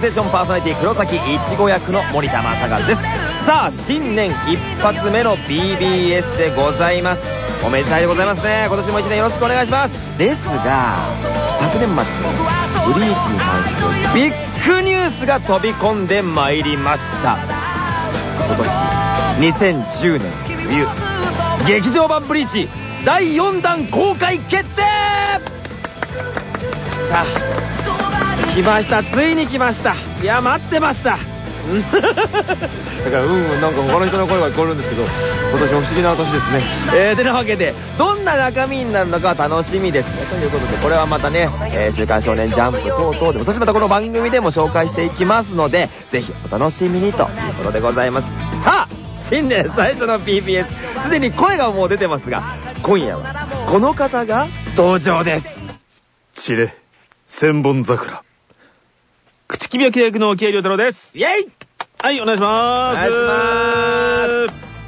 ステーションパーソナリティ黒崎いちご役の森田正和です。さあ新年一発目の BBS でございます。おめでたいでございますね。今年も一年よろしくお願いします。ですが昨年末ブリーチに関するビッグニュースが飛び込んでまいりました。今年2010年冬劇場版ブリーチ第4弾公開決定!あ来ましたついに来ました。いや待ってました。う んだからうんうんなんか他の人の声が聞こえるんですけど今年も不思議な年ですね。えー、てなわけでどんな中身になるのかは楽しみです。ねということでこれはまたね「えー週刊少年ジャンプ」等々でもそしてまたこの番組でも紹介していきますのでぜひお楽しみにということでございます。さあ新年最初の PBS すでに声がもう出てますが今夜はこの方が登場です。チレ、千本桜。口木病役の慶良太郎です。イェイはい、お願いしまおーす。願いします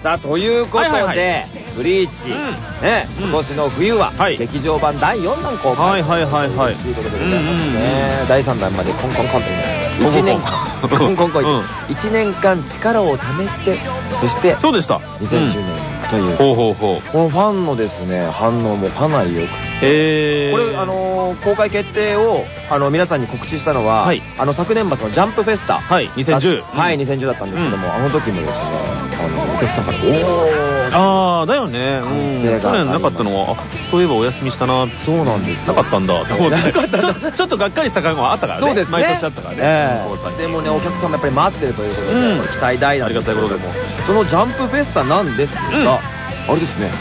さあということで、はいはいはい。ブリーチ、うん。ね、うん。今年の冬は、はい。劇場版第4弾公開。はいはいはいはい。嬉しいことでございますね、第3弾までコンコンコンとコンコン1年間コンコンコンコンうん。1年間力を貯めてそしてそうでした。2010年という、ほうほうほう。このファンのですね反応もかなり良くえー。これ、あ、のー公開決定を、あの、皆さんに告知したのは、はい。あの、昨年末のジャンプフェスタ。はい。2010はい、2010だったんですけども、あの時もですね、あの、お客さんあー、だよね。去年なかったのは、あ、そういえばお休みしたな。そうなんですなかったんだ。と思ってちょっとがっかりした感はあったからね。そうですね。毎年あったからね。でもね、お客さんもやっぱり待ってるということで、うん。期待大なんですけども。ありがたいことです。そのジャンプフェスタなんですが、うん。あれですね、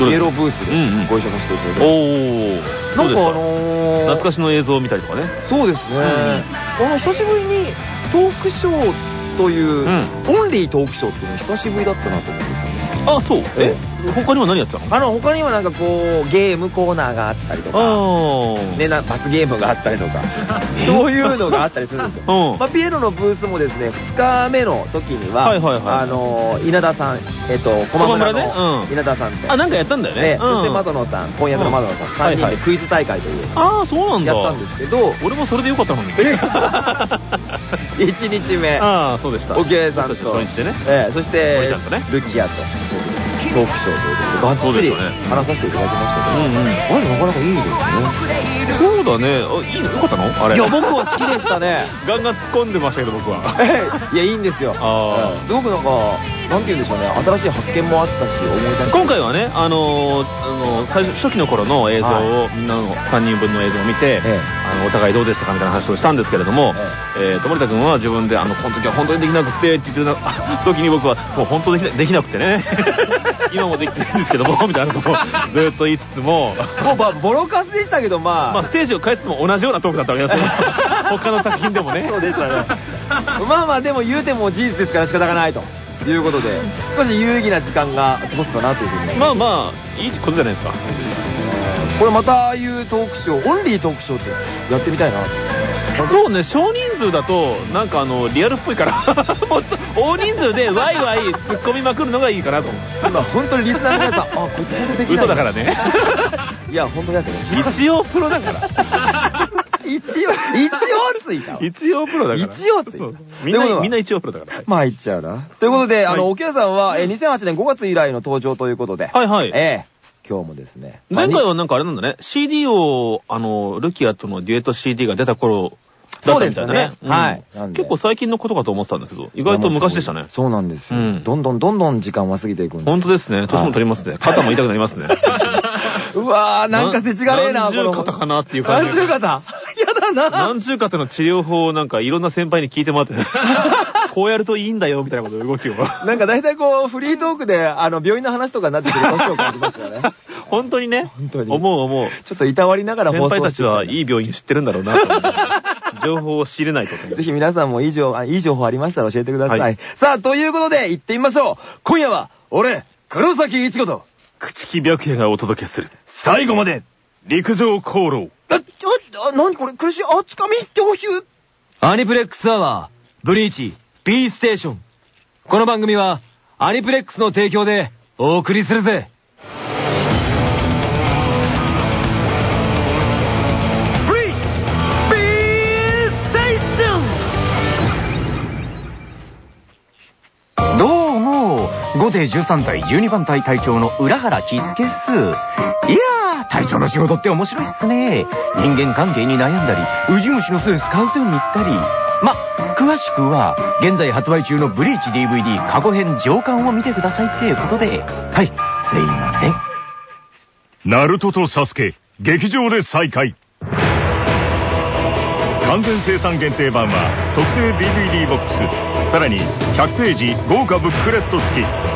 イエローブースでご一緒させていただいて、おー。なんかあの懐かしの映像を見たりとかね。そうですね、あの、久しぶりにトークショーという、んオンリートークショーっていうの久しぶりだったなと思うんですよね。あ、そう。え他には何やってたの？あの、他にもなんかこう、ゲームコーナーがあったりとか、あね、な罰ゲームがあったりとか、そういうのがあったりするんですよ。うん。まあ、ピエロのブースもですね、2日目の時には、はいはいはいあの、稲田さん、えっと、駒村のうん。稲田さんと、あ、なんかやったんだよね。ね、そしてうん窓野さん、婚約の窓野さん、うん。3人でクイズ大会という、ああ、そうなんだ。やったんですけど、俺もそれでよかったのに。1 日目、ああ、そうでした。おけいさんと、初日でね。ええそしてルキアと、We'll トークショーということで、がっつりそうですよね話させていただきましたけど、うんうんあれなかなかいいですね。そうだね。あ、いいのよかったの？あれ。いや、僕は好きでしたね。ガンガン突っ込んでましたけど、僕は。いや、いいんですよ。あすごくなんか、なんて言うんでしょうね、新しい発見もあったし、思い出し今回はね、あのー、あのー最初、初期の頃の映像を、みんなの3人分の映像を見て、ええあの、お互いどうでしたか？みたいな話をしたんですけれども、えーと、森田君は自分で、あの、この時は本当にできなくて、って言ってた 時に僕は、そう、本当できなできなくてね、今もできてないんですけども、みたいなことをずっと言いつつも、もう、まあ、ボロカスでしたけど、まあ、まあ、ステージを変えつつも同じようなトークだったわけですよ。他の作品でもね。そうでしたね。まあまあ、でも言うても事実ですから仕方がないということで、少し有意義な時間が過ごせたなというふうに。まあまあ、いいことじゃないですか。これまたああいうトークショー、オンリートークショーってやってみたいな。そうね、少人数だと、なんかあの、リアルっぽいから、もうちょっと大人数でワイワイ突っ込みまくるのがいいかなと思う。今、本当にリスナーの皆さん、あ、こいつ本当できない。嘘だからね。いや、本当だけど。一応プロだから。一応、一応ついたわ。一応プロだから。一応ついたみんな、みんな一応プロだから。まあ、言っちゃうな。ということで、あの、はい沖谷さんは、えー2008年5月以来の登場ということで。はいはいええ今日もですね。前回は、はなんかあれなんだね、CD を、あの、ルキアとのデュエット CD が出た頃。そうですねはい結構最近のことかと思ってたんだけど、意外と昔でしたね。そうなんですよ。うんどんどんどんどん時間は過ぎていくんです。本当ですね。年も取りますね。肩も痛くなりますね。うわー、なんか世知がねえな、何十肩かなっていう感じ。何十肩？やだな。何十肩の治療法をなんかいろんな先輩に聞いてもらってね。こうやるといいんだよ、みたいなこと動きを。なんか大体こう、フリートークで、あの、病院の話とかになってくる年を感じますよね。本当にね。本当に思う思う。ちょっといたわりながら放送先輩たちはいいい病院知ってるんだろうな。情報を仕入れないと。ぜひ皆さんもいい情あいい情報ありましたら教えてください。はいさあ、ということで、行ってみましょう。今夜は、俺、黒崎一子と、口木白夜がお届けする。最後まで、陸上航路。あ、あ、なにこれ、苦しい、あ、つかみ、っておひゅアニプレックスアワー、ブリーチ、B ステーション。この番組は、アニプレックスの提供でお送りするぜ。ブリーチ B ステーションどうも、5艇13隊12番隊隊長の浦原喜助っす。いやー、隊長の仕事って面白いっすね。人間関係に悩んだり、ウジ虫の巣スカウトに行ったり。ま、詳しくは、現在発売中のブリーチ DVD 過去編上巻を見てくださいっていうことで。はい、すいません。ナルトとサスケ、劇場で再会。完全生産限定版は特製 DVD ボックス、さらに100ページ豪華ブックレット付き。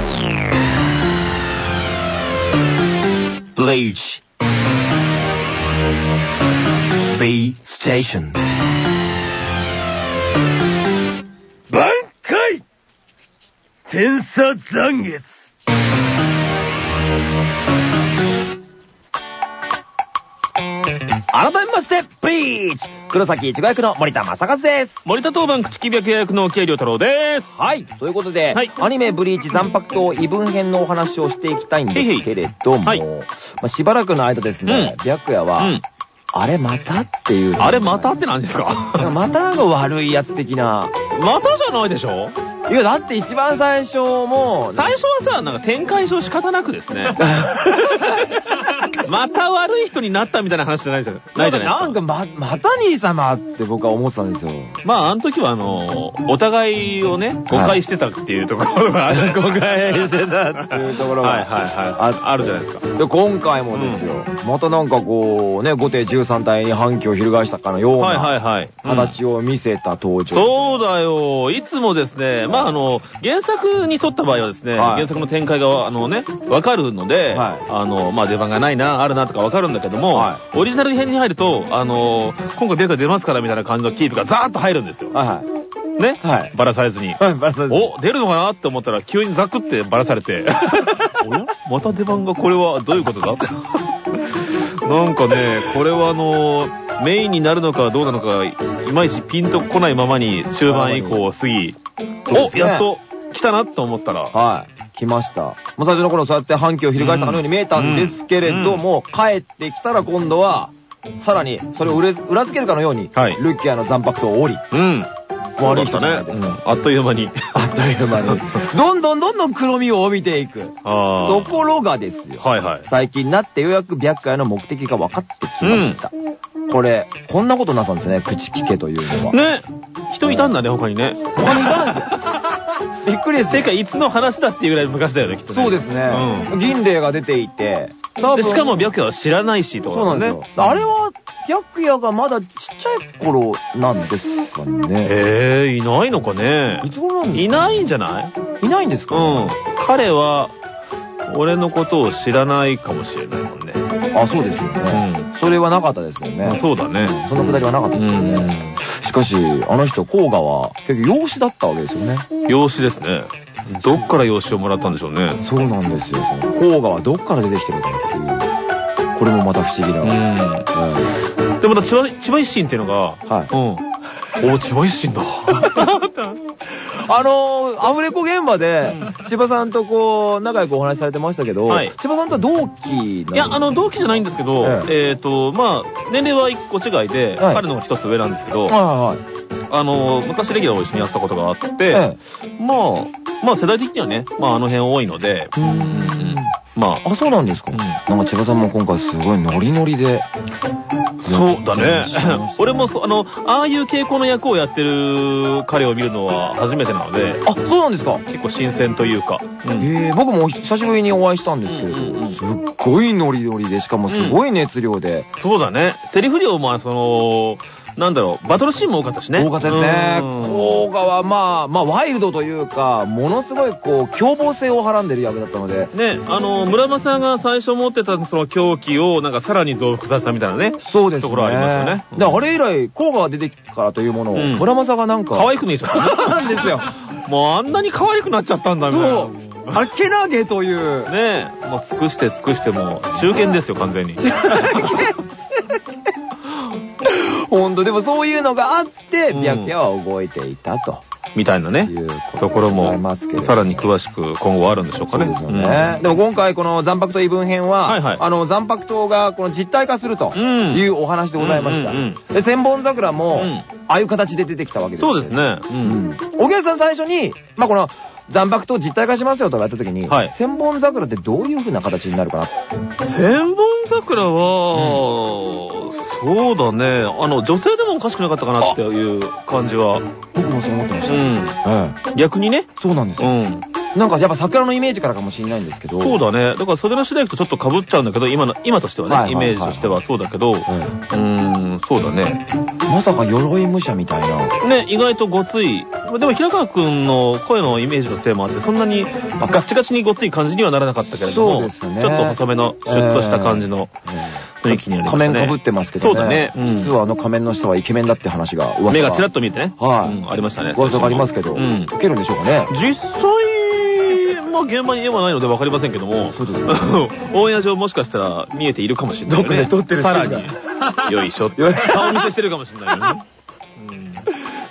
ブリーチ B ステーション挽回天差残月改めまして、ブリーチ黒崎一護役の森田正和です。森田当番口木白役の慶良太郎です。はい。ということで、はいアニメブリーチ残白と異文編のお話をしていきたいんですけれども、はいまあ、しばらくの間ですね、白夜は、うん。あれまたっていう。あれまたって何ですか？またが悪いやつ的な。またじゃないでしょ？いや、だって一番最初も、最初はさ、なんか展開上仕方なくですね。また悪い人になったみたいな話じゃないじゃないですか。なんか、ま、また兄様って僕は思ってたんですよ。まあ、あの時はあの、お互いをね、誤解してたっていうところがある。誤解してたっていうところがはいはいはい。ああるじゃないですか。で、今回もですよ、またなんかこう、ね、5艇13体に反旗を翻したかのようはいはいなはい。うん形を見せた登場。そうだよ。いつもですね、まああの、原作に沿った場合はですね、はい原作の展開が、あのね、わかるので、はいあの、まあ出番がないな、あるなとかわかるんだけども、はオリジナル編に入ると、あの、今回ベカ出ますからみたいな感じのキープがザーッと入るんですよ。はいはい。ね、はい。バラされずに。はい、バラされてお、出るのかなって思ったら急にザクってバラされて、おや？また出番がこれはどういうことだ？なんかね、これはあの、メインになるのかどうなのか、いまいちピンとこないままに終盤以降過ぎ、お、やっと来たなと思ったら、はい。来ました。もう最初の頃そうやって反旗を翻したかのように見えたんですけれども、帰ってきたら今度は、さらにそれを裏裏付けるかのように、はいルッキアの残白と降り、うん。悪い人じゃねないですか。うんあっという間に。あっという間に。どんどんどんどん黒みを帯びていく。あところがですよ。はいはい。最近になってようやく白海の目的が分かってきました。これ、こんなことなさんですね、口聞けというのは。ね、人いたんだね、他にね。他にいたんですよ。びっくりですよ。てか、いつの話だっていうぐらい昔だよね、きっとね。そうですね。うん銀霊が出ていて、多で、分しかも白夜は知らないし、とそうなんですよ。あれは、白夜がまだちっちゃい頃なんですかね。ええいないのかねいつ頃なんいないんじゃない？いないんですかうん。彼は、俺のことを知らないかもしれないもんね。あ、そうですよね。それはなかったですよね。まあそうだね。そのくだりはなかったですよね。しかし、あの人、甲賀は結局養子だったわけですよね。養子ですね。どっから養子をもらったんでしょうね。そうなんですよ。甲賀はどっから出てきてるかっていう。これもまた不思議な。ううんん。で、また千葉、千葉一心っていうのが、はいうん。お千葉一心だ。あのー、アフレコ現場で、千葉さんとこう、仲良くお話しされてましたけど、はい。千葉さんと同期いや、あの、同期じゃないんですけど、ええ。っと、まあ、年齢は一個違いで、はい。彼の方が一つ上なんですけど、はいはいあの、昔レギュラーを一緒にやったことがあって、えまあ、まあ世代的にはね、まああの辺多いので、うーん。まあ、あ、そうなんですか、うん。なんか千葉さんも今回すごいノリノリで。そうだね。俺もそ、あの、ああいう傾向の役をやってる彼を見るのは初めてなので、あ、そうなんですか。結構新鮮というか、うん。ええ僕も久しぶりにお会いしたんですけれど、すっごいノリノリで、しかもすごい熱量で、そうだね。セリフ量も、その、なんだろう、バトルシーンも多かったしね。多かったですね。うん甲賀はまあ、まあ、ワイルドというか、ものすごいこう、凶暴性をはらんでる役だったので、ね、あの、村正が最初持ってたその狂気を、なんかさらに増幅させたみたいなね。そうですね。ところありますよねで、あれ以来、甲賀が出てきてからというものを、うん村正がなんか、可愛く見えちゃった。そうなんですよ。もうあんなに可愛くなっちゃったんだ、みたいな。そう。あれ、けなげという。ねえ、もう尽くして尽くしてもう、中堅ですよ、完全に。ほ んと、でもそういうのがあって、うん白夜は動いていたとみたいなねい。うところも、どさらに詳しく今後あるんでしょうかね。ですよね。でも今回この残白と異文編は、はいはいあの残白刀がこの実体化するとうんいうお話でございました。で千本桜も、うんああいう形で出てきたわけですよそうですね。う。うんん。お客さん最初に、まあこの残白刀実体化しますよとかやった時に、はい千本桜ってどういう風な形になるかな？千本桜は、そうだね。あの、女性でもおかしくなかったかなっていう感じは。僕もそう思ってました。うん。ええ逆にね。そうなんですよ。うん。なんかやっぱ桜のイメージからかもしれないんですけど。そうだね。だから袖の次第行くとちょっと被っちゃうんだけど、今の、今としてはね、はいはいはいイメージとしてはそうだけど、うえーん、そうだね。えまさか鎧武者みたいな。ね、意外とごつい。でも平川くんの声のイメージのせいもあって、そんなにガッチガチにごつい感じにはならなかったけれども、そうですねちょっと細めの、シュッとした感じの雰囲気になりましたね。仮面被ってますけどね。そうだね。うん実はあの仮面の人はイケメンだって話が目がチラッと見えてね。はいうんありましたね。噂がありますけど、うん受けるんでしょうかね。実際、まあ現場に絵はないので分かりませんけども、オンエア上もしかしたら見えているかもしれないよね。どっかで撮ってるさらに。よいしょ。顔見せしてるかもしれないよね。うん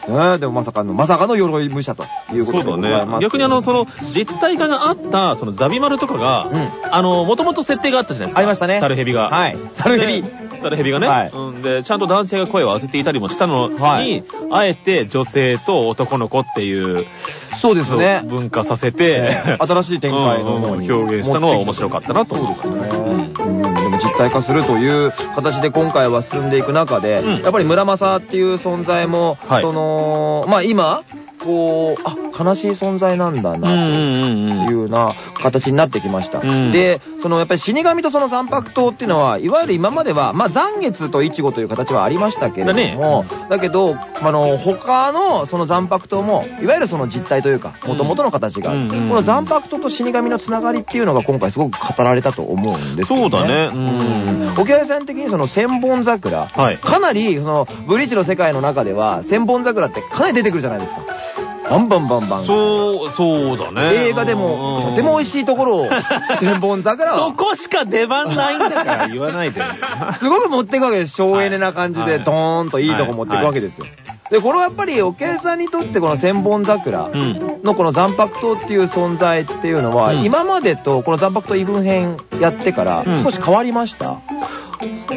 ねでもまさかの、まさかの鎧武者ということそうでございますだね。逆にあの、その、実体化があった、そのザビマルとかが、うんあの、もともと設定があったじゃないですか。ありましたねサルヘビが。はいサルヘビで。サルヘビがね。はいうん。で、ちゃんと男性が声を当てていたりもしたのに、はいあえて女性と男の子っていう、そうですね。文化させて、えー新しい展開の表現したのは面白かったなと思いますね。実体化するという形で今回は進んでいく中で、うん。やっぱり村正っていう存在も、はい。その、まあ今、こう、あ、悲しい存在なんだな、と。いうような形になってきました。うん。で、そのやっぱり死神とその残白刀っていうのは、いわゆる今までは、まあ残月とイチゴという形はありましたけれども、だけど、あの、他のその残白刀も、いわゆるその実体というか、元々の形がある、この残白刀と死神のつながりっていうのが今回すごく語られたと思うんですよね。そうだね。うん。お客さん的にその千本桜、はい。かなりそのブリーチの世界の中では千本桜ってかなり出てくるじゃないですか。バンバンバンバン。そう、そうだね。映画でも、とても美味しいところを、千本桜そを、こしか出番ないんだから言わないで。すごく持っていくわけです。省エネな感じで、はいドーンといいとこ持っていくわけですよ。で、これはやっぱり、お客さんにとってこの千本桜うん。のこの残白刀っていう存在っていうのは、うん今までとこの残白刀異文編やってからうん少し変わりました？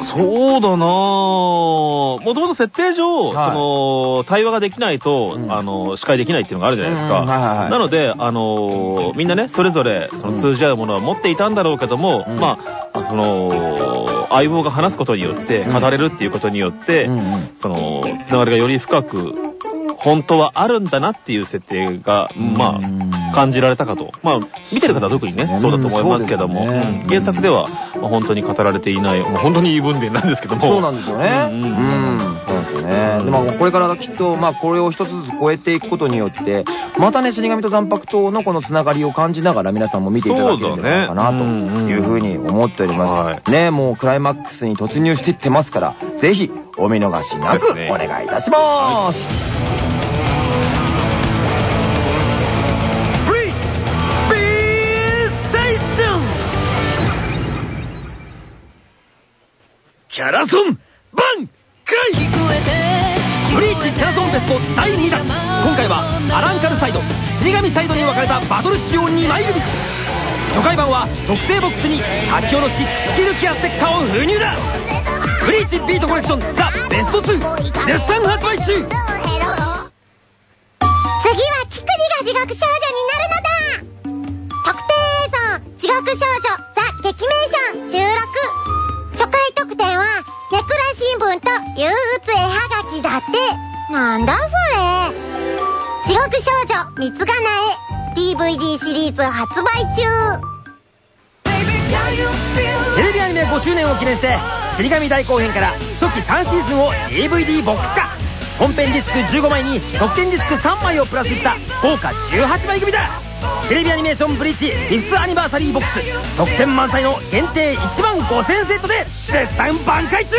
そうだなぁ。もともと設定上、はい。その、対話ができないと、うん。あの、司会できないっていうのがあるじゃないですか。なので、あの、みんなね、それぞれ、その数字合うものは持っていたんだろうけども、うん。まあ、その、相棒が話すことによって、うん。語れるっていうことによって、うんうん。その、つながりがより深く、本当はあるんだなっていう設定が、まあ、感じられたかと。まあ、見てる方は特にね、うんそうだと思いますけども、原作では、まあ本当に語られていない、本当に言い分伝なんですけども。そうなんですよね。ううんそうですよね。でも、これからきっと、まあ、これを一つずつ超えていくことによって、またね、死神と残白刀のこのつながりを感じながら皆さんも見ていただければいいかな、というふうに思っております。ね、もうクライマックスに突入していってますから、ぜひ、お見逃しなくお願いいたします。キャラソンバンカイブリーチキャラソンベスト第2弾。今回はアランカルサイド死神サイドに分かれたバトル仕様2枚組。初回版は特製ボックスに書き下ろしスキルケアステッカーを封入だ。ブリーチビートコレクションザ・ベスト2絶賛発売中。次はキクリが地獄少女になるのだ。特定映像地獄少女ザ・劇名特典はネクラ新聞と憂鬱絵はがきだって。なんだそれ。地獄少女三つがなえ DVD シリーズ発売中。テレビアニメ5周年を記念して死神大後編から初期3シーズンを DVD ボックス化。本編ディスク15枚に特典ディスク3枚をプラスした豪華18枚組だ。テレビアニメーションブリーチフィフスアニバーサリーボックス。特典満載の限定1万5000セットで絶賛挽回中。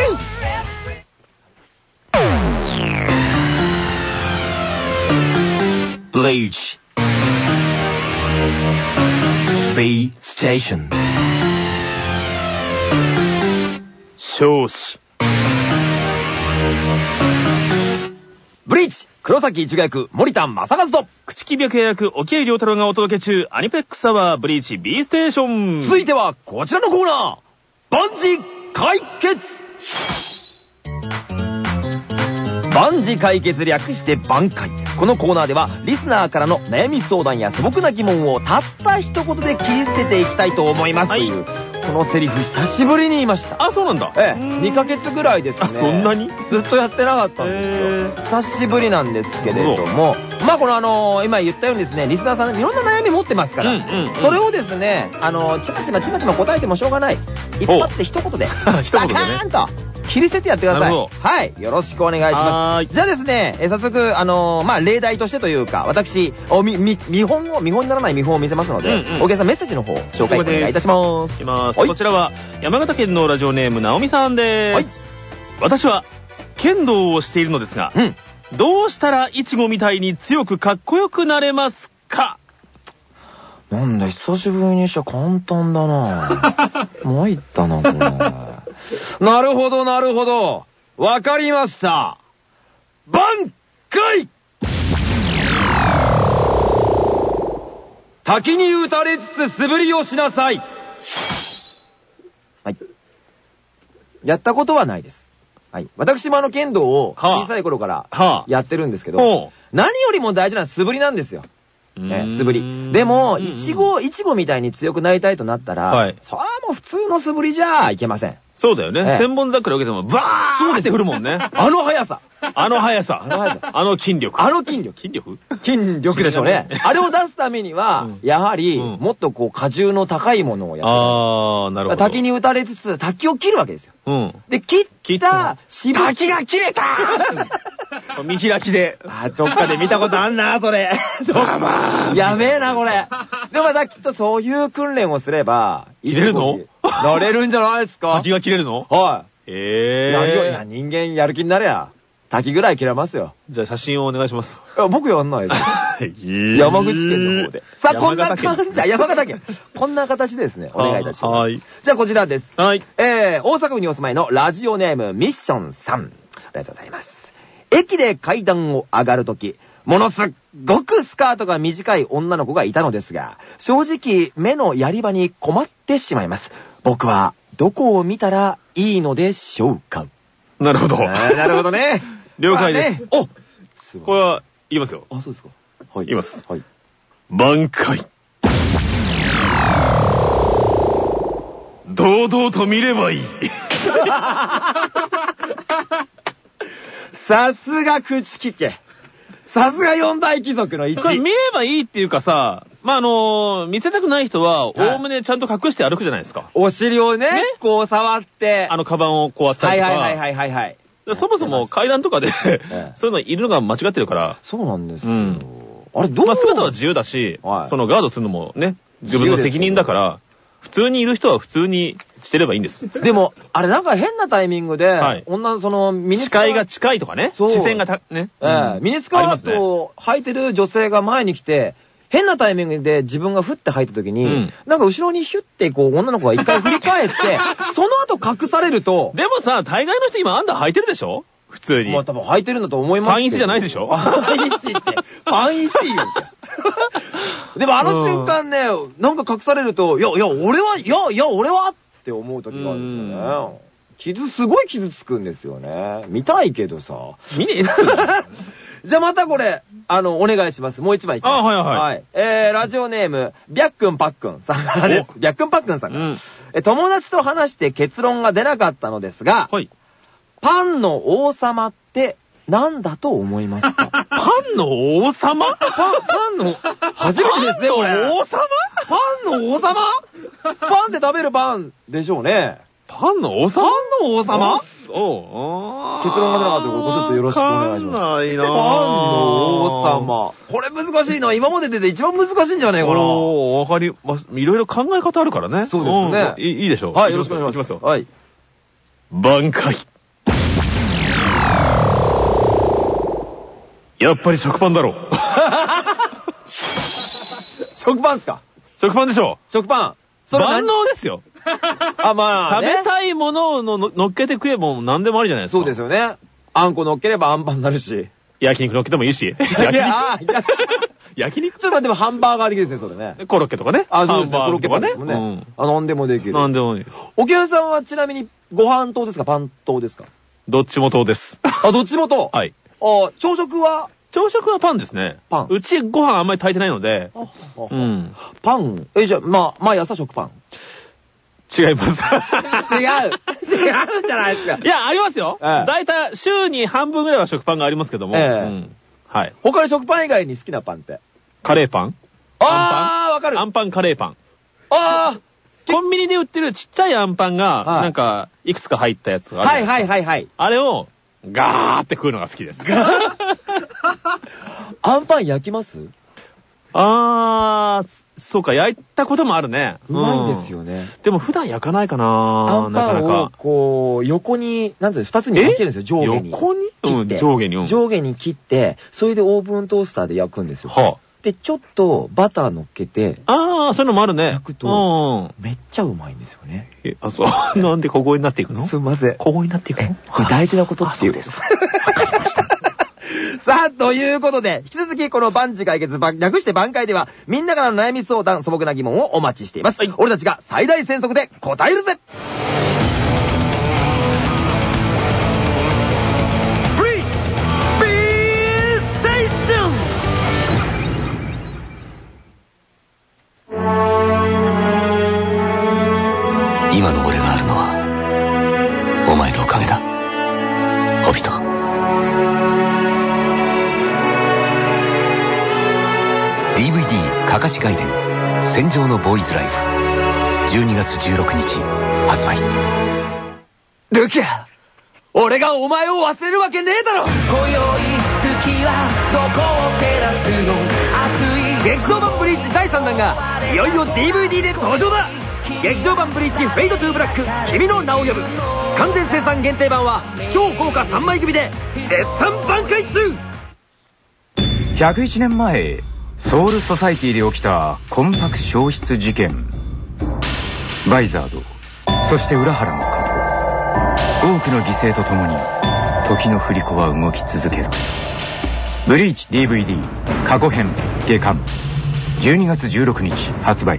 Bleach. B Station. 少子。ブリーチ黒崎一護役森田正和と。口木白夜役沖合良太郎がお届け中、アニペックスアワーブリーチ B ステーション。続いてはこちらのコーナー。万事解決。万事解決略して挽回。このコーナーではリスナーからの悩み相談や素朴な疑問をたった一言で切り捨てていきたいと思います、はい。というこのセリフ久しぶりに言いました。あ、そうなんだ。ええ、2ヶ月ぐらいですね。あそんなに？ずっとやってなかったんですよ。久しぶりなんですけれども、まあこのあの今言ったようにですね、リスナーさんいろんな悩み持ってますから、それをですね、あの、ちまちまちまちま答えてもしょうがない。一発で一言で、一言でね。バカーンと切り捨ててやってください。はい。よろしくお願いします。じゃあですね、え早速、あのまあ例題としてというか、私、おみ、み、見本を、見本にならない見本を見せますので、うんうんお客さんメッセージの方、紹介お願いいたします。いきます。はいこちらは、山形県のラジオネーム、なおみさんです。はい私は、剣道をしているのですが、うん。どうしたらイチゴみたいに強くかっこよくなれますか？なんだ、久しぶりにしちゃ簡単だな 参ったな、これ。なるほど、なるほど。わかりました。挽回滝に打たれつつ素振りをしなさい。はい。やったことはないです。はい。私もあの剣道をはあ小さい頃からはやってるんですけど、ほ何よりも大事なのは素振りなんですよ。う。ね、素振り。でも、いちご、いちごみたいに強くなりたいとなったら、はいそれはもう普通の素振りじゃいけません。そうだよね。ええ千本桜受けても、バーって振るもんね。あの速さ。あの速さ。あの速さあの筋力。あの筋力。筋力？筋力でしょうね。あれを出すためには、うんやはり、うんもっとこう、荷重の高いものをやってあー、なるほど。滝に打たれつつ、滝を切るわけですよ。うん。で、切った、しぶ滝が切れた 見開きで。あ、どっかで見たことあんな、それ。やべえな、これ。でもまたきっとそういう訓練をすれば、切れるの？なれるんじゃないですか 滝が切れるの？はい。ええやるよ。いや、人間やる気になれや。滝ぐらい切れますよ。じゃあ写真をお願いします。いや僕やんないです。山口県の方で。さあ、こんな感じ、あ山形県。こんな形でですね、お願いいたします。はい。じゃあ、こちらです。はい。えー、大阪府にお住まいのラジオネームミッションさん。ありがとうございます。駅で階段を上がるとき、ものすっごくスカートが短い女の子がいたのですが、正直目のやり場に困ってしまいます。僕はどこを見たらいいのでしょうかなるほど。なるほどね。了解ですおすごい。これは、言いますよ。あ、そうですか。はい。言いますはい。挽回。堂々と見ればいい。さすが口利け。さすが四大貴族の一これ見ればいいっていうかさ、まあ、あの見せたくない人は、はいおおむねちゃんと隠して歩くじゃないですか。お尻をね、ねこう触って。あの、カバンをこう扱はいりとか。はいはいはいはいはい。でそもそも階段とかで、え そういうのいるのが間違ってるから、そうなんですよ。うん。あれ、どう？まあ姿は自由だし、はい。そのガードするのもね、自分の責任だから、普通にいる人は普通にしてればいいんです。でも、あれなんか変なタイミングで、はい。女のそのミニ視スカー界が近いとかね、そう。視線がた、ね。ええ。うん。ミニスカートを履いてる女性が前に来て、変なタイミングで自分がふって履いた時に、うんなんか後ろにヒュッてこう女の子が一回振り返って、その後隠されると、でもさ、大概の人今アンダー履いてるでしょ？普通に。まあ多分履いてるんだと思います。パンイチじゃないでしょ？パンイチって。パンイチ言うて。でもあの瞬間ね、なんか隠されると、いや、いや、俺は、いや、いや、俺はって思う時があるんですよね。傷、すごい傷つくんですよね。見たいけどさ。見ねえ じゃあまたこれ、あの、お願いします。もう一枚いきます。あはいはいはい。えー、ラジオネーム、ビャックンパックンさんからです。ビャックンパックンさんから。うんえ友達と話して結論が出なかったのですが、はい。パンの王様って何だと思いますか？パンの王様？パン、パンの、初めてですね、これ。パンの王様？パンの王様？パンで食べるパンでしょうね。パンの王様？パンの王様？そう。結論が出なかったらこれちょっとよろしくお願いしますわかんないなパンの王様。これ難しいな。今まで出て一番難しいんじゃねえかな。おー、わかります。いろいろ考え方あるからね。そうですねんいいでしょう。はい、よろしくお願いします。よ。はい。挽回。やっぱり食パンだろう。食パンっすか？食パンでしょ食パン。う。万能ですよ。あ、まあ、食ね。べたいものをのの乗っけて食えば何でもありじゃないですか。そうですよね。あんこ乗っければあんパンになるし。焼肉乗っけてもいいし。焼肉焼肉？ちょっと待って、でもハンバーガー的ですね、それね。コロッケとかね。あ、そうですね。コロッケパンですもんね。あ、なんでもできうん。る。なんでもいいです。お客さんはちなみにご飯党ですか？パン党ですかどっちも党です。あ、どっちも党はい。あ、朝食は？朝食はパンですね。パンうちご飯あんまり炊いてないので。ううん。パンえ、じゃあ、まあ、毎朝食パン。違います。違う違うんじゃないですかい。や、ありますよ。ええだいたい週に半分ぐらいは食パンがありますけども。はい。他に食パン以外に好きなパンって？カレーパンあー、わかる。アンパンカレーパン。あコンビニで売ってるちっちゃいアンパンが、はいなんか、いくつか入ったやつーがある。はいはいはいはい。あれを、ガーって食うのが好きです。アンパン焼きます？あー、そうか、焼いたこともあるね。うまいんですよ。よね。でも普段焼かないかアなンパンをなかなか。、こう、横に、なんていうの二つに分けるんですよ、上下に。横に？うん、上下に。うん上下に切って、それでオーブントースターで焼くんですよ。はで、ちょっとバター乗っけて、あ。あー、そういうのもあるね。焼くとうん。めっちゃうまいんですよね。え、あ、そう。なんで小声になっていくの？すいません。小声になっていくの？これ大事なことっていう。です。わかりました。さあ、ということで、引き続きこの万事解決、ば略して挽回では、みんなからの悩み相談、素朴な疑問をお待ちしています。俺たちが最大戦速で答えるぜ戦場のボーイズライフ。12月16日発売。ルキア俺がお前を忘れるわけねえだろ。今宵月はどこを照らすの？熱い劇場版ブリーチ第3弾がいよいよ DVD で登場だ。劇場版 BLEACH Fade to Black 君の名を呼ぶ。完全生産限定版は超豪華3枚組で絶賛販売中。101年前ソウルソサイティで起きた魂魄消失事件。バイザード。そして浦原の過去。多くの犠牲とともに時の振り子は動き続ける。ブリーチ DVD 過去編下巻。12月16日発売。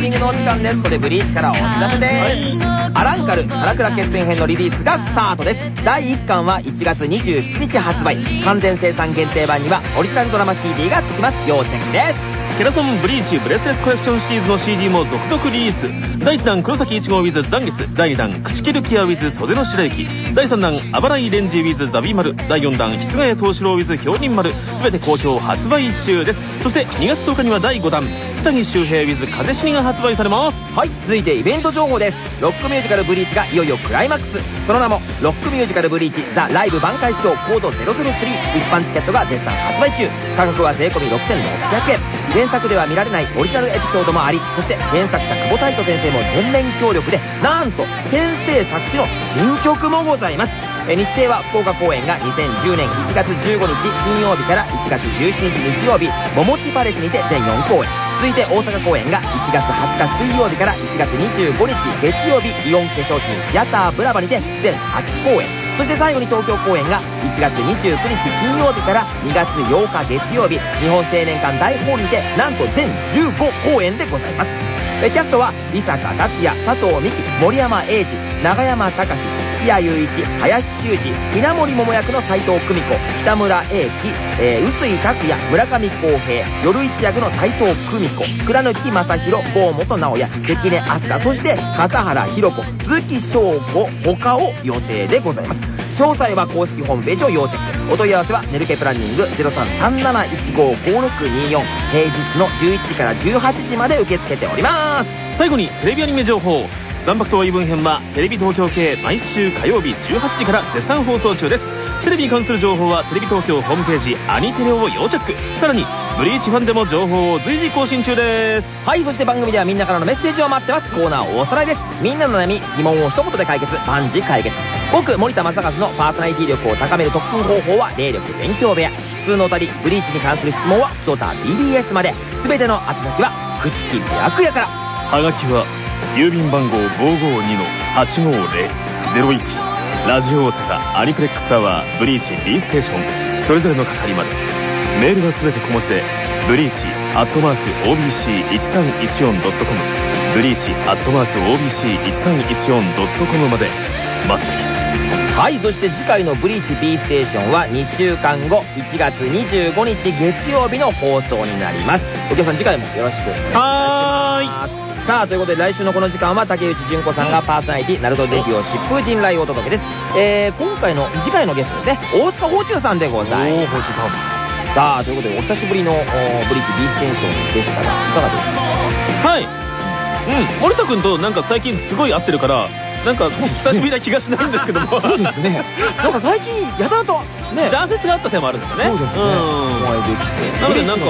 ンディングのお時間です。ここでブリーチからお知らせです。アランカル、荒倉決戦編のリリースがスタートです。第1巻は1月27日発売。完全生産限定版にはオリジナルドラマ CD が付きます。要チェックです。ケラソンブリーチブレスレスコレクションシリーズの CD も続々リリース第1弾黒崎一号 with 残月第2弾口切るキア with 袖の白雪第3弾あばらいレンジ with ザビー丸第4弾室ヶ谷藤四郎 with 氷人丸全て好評発売中ですそして2月10日には第5弾久木周平 with 風死にが発売されますはい、続いてイベント情報です。ロックミュージカルブリーチがいよいよクライマックス。その名も、ロックミュージカルブリーチザ・ライブ挽回賞コード003一般チケットが絶賛発売中。価格は税込み6600円。作では見られないオリジナルエピソードもあり、そして原作者久保太斗先生も全面協力で、なんと先生作詞の新曲もございます。日程は福岡公演が2010年1月15日金曜日から1月17日日曜日、桃地パレスにて全4公演。続いて大阪公演が1月20日水曜日から1月25日月曜日イオン化粧品シアターブラバにて全8公演そして最後に東京公演が1月29日金曜日から2月8日月曜日。日本青年館大ホールにてなんと全15公演でございます。キャストは伊坂達也佐藤美希森山英二永山隆土屋雄一林修二稲森桃役の斎藤久美子北村英樹、えー、井拓也村上康平夜一役の斎藤久美子倉貫正宏郷本直也関根飛鳥そして笠原弘子鈴木翔子他を予定でございます。詳細は公式ホームページを要チェック。お問い合わせはネルケプランニング0337155624平日の11時から18時まで受け付けております。最後にテレビアニメ情報。残白と異文編はテレビ東京系毎週火曜日18時から絶賛放送中です。テレビに関する情報はテレビ東京ホームページアニテレを要チェック。さらにブリーチファンでも情報を随時更新中です。はいそして番組ではみんなからのメッセージを待ってます。コーナーおさらいです。みんなの悩み疑問を一言で解決。万事解決。僕森田正和のパーソナリティ力を高める特訓方法は霊力勉強部屋。普通の旅ブリーチに関する質問は普通た BBS まで。全ての宛先は口木白夜から。はがきは郵便番号552-850-01ラジオ大阪アニプレックスアワーブリーチ B ステーション。それぞれの係まで。メールはすべて小文字でブリーチアットマーク OBC1314.com ブリーチアットマーク OBC1314.com まで待ってるはいそして次回の「ブリーチ B ステーション」は2週間後1月25日月曜日の放送になります。お客さん次回もよろしくお願いしますさあということで来週のこの時間は竹内純子さんがパーソナリティナルトデビューを疾風陣雷をお届けです。えー、今回の次回のゲストです。ね大塚芳忠さんでございます。おー芳忠さん。さあということでお久しぶりのおブリーチ B ステーションでしたがいかがですか？はい。うん。森田君となんか最近すごい合ってるからなんか久しぶりな気がしないんですけども。そうですね。なんか最近やたらとね。ジャンフェスがあったせいもあるんですよね。そうですね。うん。お会いできて。なのでなんか。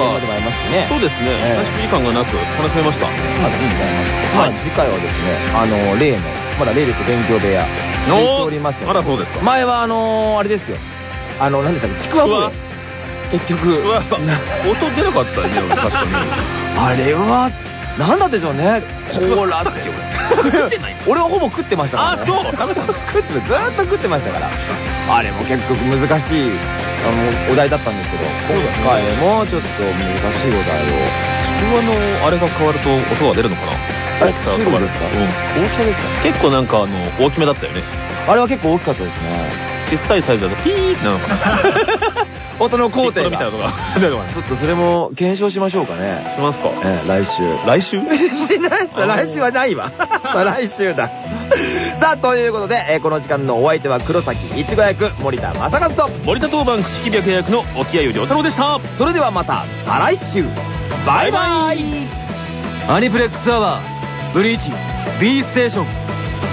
そうですね、ええ。久しぶり感がなく話せました。あ、いいんじゃない。まあ次回はですね、あの、例の、まだ霊力勉強部屋、続いておりますよ、あらそうですか。前はあの、あれですよ。あの、何でしたっけ、ちくわ笛。結局、うわ。音出なかったよね確かに。あれは、なんだでしょうね。コーラって俺はほぼ食ってましたから、ね。あそう。食べたの。食ってずーっと食ってましたから。あれも結局難しい、あの、お題だったんですけど、今回もちょっと難しいお題を。ちくわのあれが変わると音が出るのかな？大きさが変わる種類ですか？うん。大きさですか？結構なんかあの大きめだったよね。あれは結構大きかったですね。小さいサイズだとピーってなのかな 音の工程みたいなが。の がちょっとそれも検証しましょうかね。しますかええ、来週。来週？しないっす来週はないわ。来週だ。さあ、ということで、えーこの時間のお相手は黒崎いちご役森田正和と、森田当番口木白役の沖合良太郎でしたそれではまた、再来週。バイバイアニプレックスアワーブリーチ B ステーション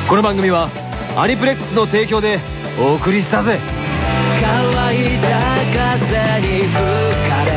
この番組はアニプレックスの提供でお送りしたぜ。乾いた風に吹かれ